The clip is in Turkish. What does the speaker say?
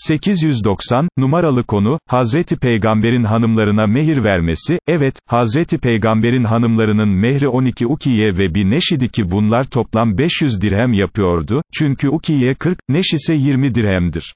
890, numaralı konu, Hazreti Peygamber'in hanımlarına mehir vermesi, evet, Hazreti Peygamber'in hanımlarının mehri 12 ukiye ve bir neşidi ki bunlar toplam 500 dirhem yapıyordu, çünkü ukiye 40, neş ise 20 dirhemdir.